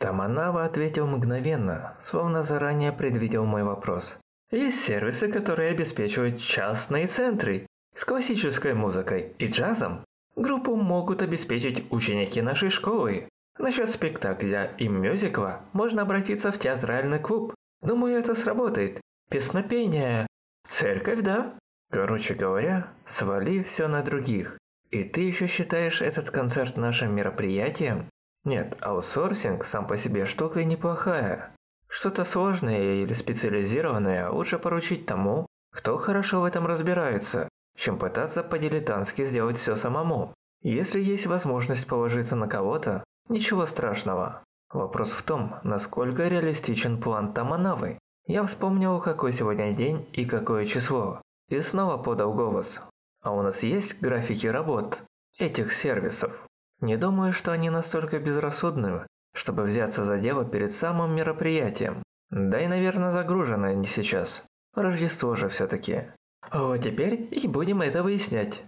Таманава ответил мгновенно, словно заранее предвидел мой вопрос. Есть сервисы, которые обеспечивают частные центры с классической музыкой и джазом. Группу могут обеспечить ученики нашей школы. Насчет спектакля и мюзикла можно обратиться в театральный клуб. Думаю, это сработает. Песнопение. Церковь, да? Короче говоря, свали все на других. И ты еще считаешь этот концерт нашим мероприятием? Нет, аутсорсинг сам по себе штука неплохая. Что-то сложное или специализированное лучше поручить тому, кто хорошо в этом разбирается, чем пытаться по-дилетантски сделать все самому. Если есть возможность положиться на кого-то, ничего страшного. Вопрос в том, насколько реалистичен план Таманавы. Я вспомнил, какой сегодня день и какое число, и снова подал голос. А у нас есть графики работ этих сервисов. Не думаю, что они настолько безрассудны, чтобы взяться за дело перед самым мероприятием. Да и, наверное, загружены они сейчас. Рождество же все-таки. Вот теперь и будем это выяснять.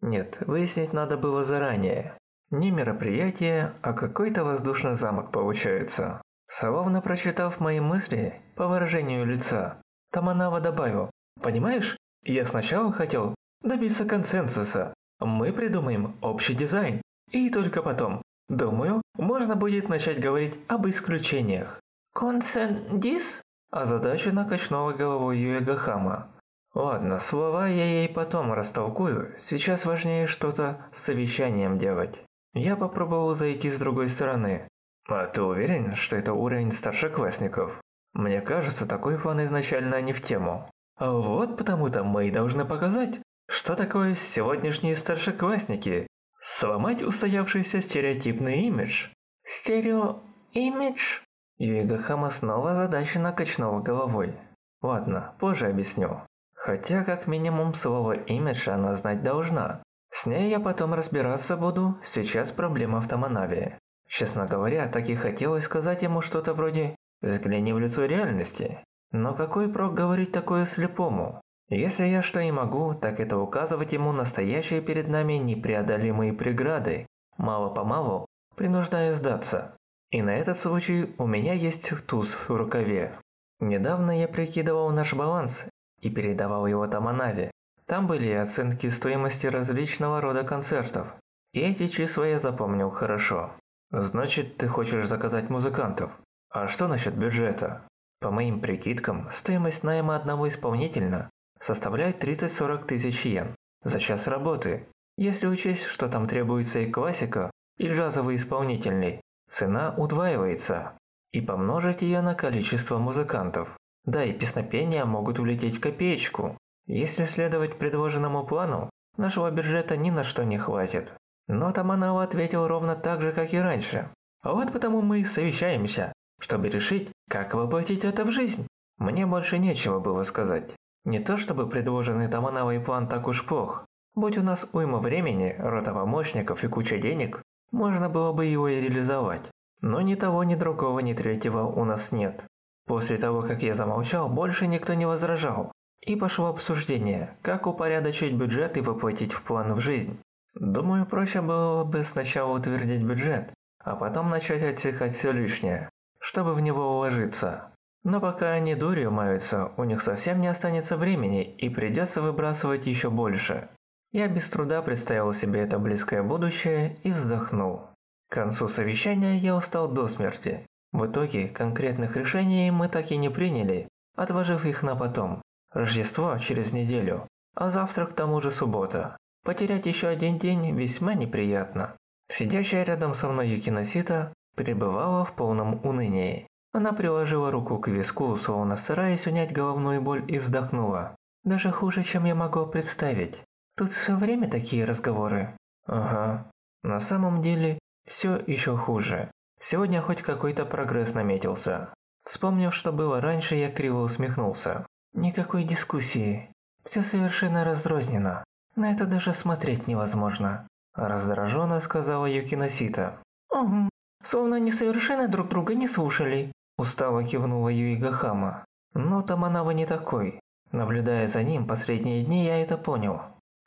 Нет, выяснить надо было заранее. Не мероприятие, а какой-то воздушный замок получается. Словно прочитав мои мысли по выражению лица, Таманава добавил, «Понимаешь, я сначала хотел добиться консенсуса. Мы придумаем общий дизайн, и только потом, думаю, можно будет начать говорить об исключениях. «Консендис?» Озадаченно качнула головой Юэга Хама. «Ладно, слова я ей потом растолкую, сейчас важнее что-то с совещанием делать». Я попробовал зайти с другой стороны. «А ты уверен, что это уровень старшеклассников?» Мне кажется, такой план изначально не в тему. Вот потому-то мы и должны показать, что такое сегодняшние старшеклассники, Сломать устоявшийся стереотипный имидж. Стерео-имидж? Юига Хама снова задаченно качнула головой. Ладно, позже объясню. Хотя, как минимум, слово «имидж» она знать должна. С ней я потом разбираться буду, сейчас проблема в Таманаве. Честно говоря, так и хотелось сказать ему что-то вроде «взгляни в лицо реальности». Но какой прок говорить такое слепому? Если я что и могу, так это указывать ему настоящие перед нами непреодолимые преграды, мало-помалу принуждая сдаться. И на этот случай у меня есть туз в рукаве. Недавно я прикидывал наш баланс и передавал его Таманаве. Там были оценки стоимости различного рода концертов. И эти числа я запомнил хорошо. Значит, ты хочешь заказать музыкантов. А что насчет бюджета? По моим прикидкам, стоимость найма одного исполнителя составляет 30-40 тысяч йен за час работы. Если учесть, что там требуется и классика, и джазовый исполнительный, цена удваивается. И помножить ее на количество музыкантов. Да, и песнопения могут улететь в копеечку. Если следовать предложенному плану, нашего бюджета ни на что не хватит. Но Таманова ответил ровно так же, как и раньше. А вот потому мы и совещаемся, чтобы решить, как воплотить это в жизнь. Мне больше нечего было сказать. Не то чтобы предложенный Тамановый план так уж плох. Будь у нас уйма времени, рота помощников и куча денег, можно было бы его и реализовать. Но ни того, ни другого, ни третьего у нас нет. После того, как я замолчал, больше никто не возражал. И пошло обсуждение, как упорядочить бюджет и воплотить в план в жизнь. Думаю, проще было бы сначала утвердить бюджет, а потом начать отсекать все лишнее, чтобы в него уложиться. Но пока они дурью маются, у них совсем не останется времени и придется выбрасывать еще больше. Я без труда представил себе это близкое будущее и вздохнул. К концу совещания я устал до смерти. В итоге конкретных решений мы так и не приняли, отложив их на потом. Рождество через неделю, а завтра к тому же суббота. Потерять еще один день весьма неприятно. Сидящая рядом со мной Юкиносита пребывала в полном унынии. Она приложила руку к виску, словно стараясь унять головную боль и вздохнула. Даже хуже, чем я могу представить. Тут все время такие разговоры. Ага. На самом деле, все еще хуже. Сегодня хоть какой-то прогресс наметился. Вспомнив, что было раньше, я криво усмехнулся. Никакой дискуссии. Все совершенно разрознено. На это даже смотреть невозможно. Раздраженно сказала Юкиносита. Угу. Словно они совершенно друг друга не слушали. Устало кивнула Юига Хама. Но Таманава не такой. Наблюдая за ним последние дни, я это понял.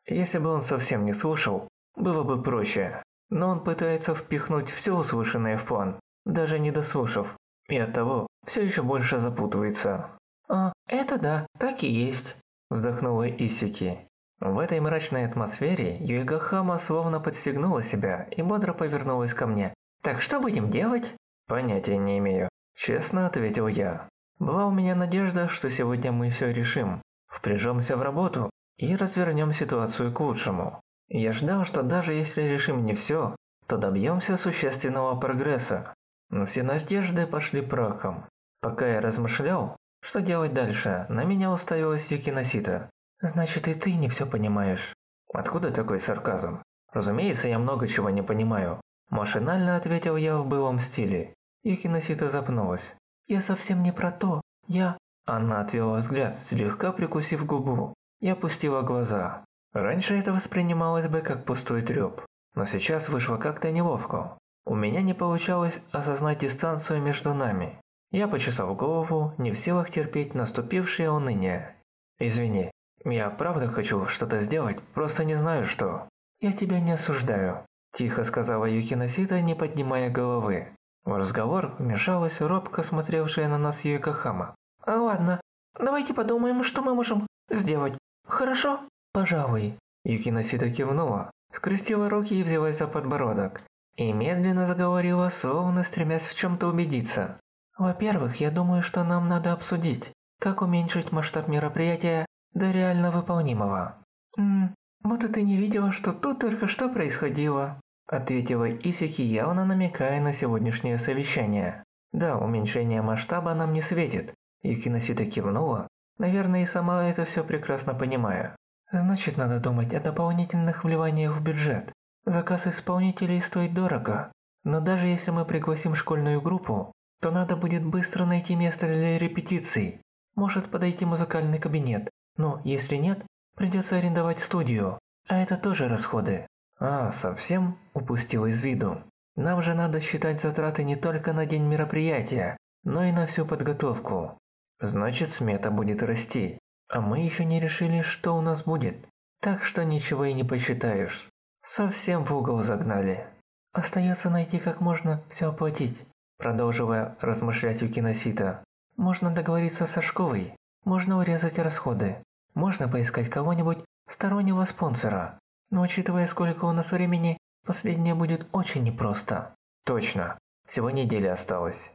Если бы он совсем не слушал, было бы проще. Но он пытается впихнуть все услышанное в план. даже не дослушав, и оттого все еще больше запутывается. «А, это да, так и есть», – вздохнула Исики. В этой мрачной атмосфере Юэгахама словно подстегнула себя и бодро повернулась ко мне. «Так что будем делать?» «Понятия не имею», – честно ответил я. Была у меня надежда, что сегодня мы все решим, впряжемся в работу и развернем ситуацию к лучшему. Я ждал, что даже если решим не все, то добьемся существенного прогресса. Но все надежды пошли прахом. Пока я размышлял, что делать дальше, на меня уставилась Юкиносита. «Значит, и ты не все понимаешь». Откуда такой сарказм? Разумеется, я много чего не понимаю. Машинально ответил я в былом стиле. Юкиносита запнулась. «Я совсем не про то. Я...» Она отвела взгляд, слегка прикусив губу. Я опустила глаза. Раньше это воспринималось бы как пустой трёп, но сейчас вышло как-то неловко. У меня не получалось осознать дистанцию между нами. Я почесал голову, не в силах терпеть наступившее уныние. «Извини, я правда хочу что-то сделать, просто не знаю что». «Я тебя не осуждаю», – тихо сказала Юкиносита, не поднимая головы. В разговор вмешалась робко смотревшая на нас Юкахама. А «Ладно, давайте подумаем, что мы можем сделать. Хорошо?» «Пожалуй». Юкиносита кивнула, скрестила руки и взялась за подбородок. И медленно заговорила, словно стремясь в чем-то убедиться. Во-первых, я думаю, что нам надо обсудить, как уменьшить масштаб мероприятия до реально выполнимого. «Ммм, будто ты не видела, что тут только что происходило», ответила Исики, явно намекая на сегодняшнее совещание. «Да, уменьшение масштаба нам не светит», Юкиносита кивнула, наверное, и сама это все прекрасно понимая. «Значит, надо думать о дополнительных вливаниях в бюджет. Заказ исполнителей стоит дорого, но даже если мы пригласим школьную группу, то надо будет быстро найти место для репетиций. Может подойти музыкальный кабинет, но если нет, придется арендовать студию, а это тоже расходы. А, совсем упустил из виду. Нам же надо считать затраты не только на день мероприятия, но и на всю подготовку. Значит, смета будет расти. А мы еще не решили, что у нас будет. Так что ничего и не посчитаешь. Совсем в угол загнали. Остается найти, как можно все оплатить. Продолживая размышлять у киносита, можно договориться со школой, можно урезать расходы, можно поискать кого-нибудь стороннего спонсора. Но учитывая, сколько у нас времени, последнее будет очень непросто. Точно. Всего неделя осталось.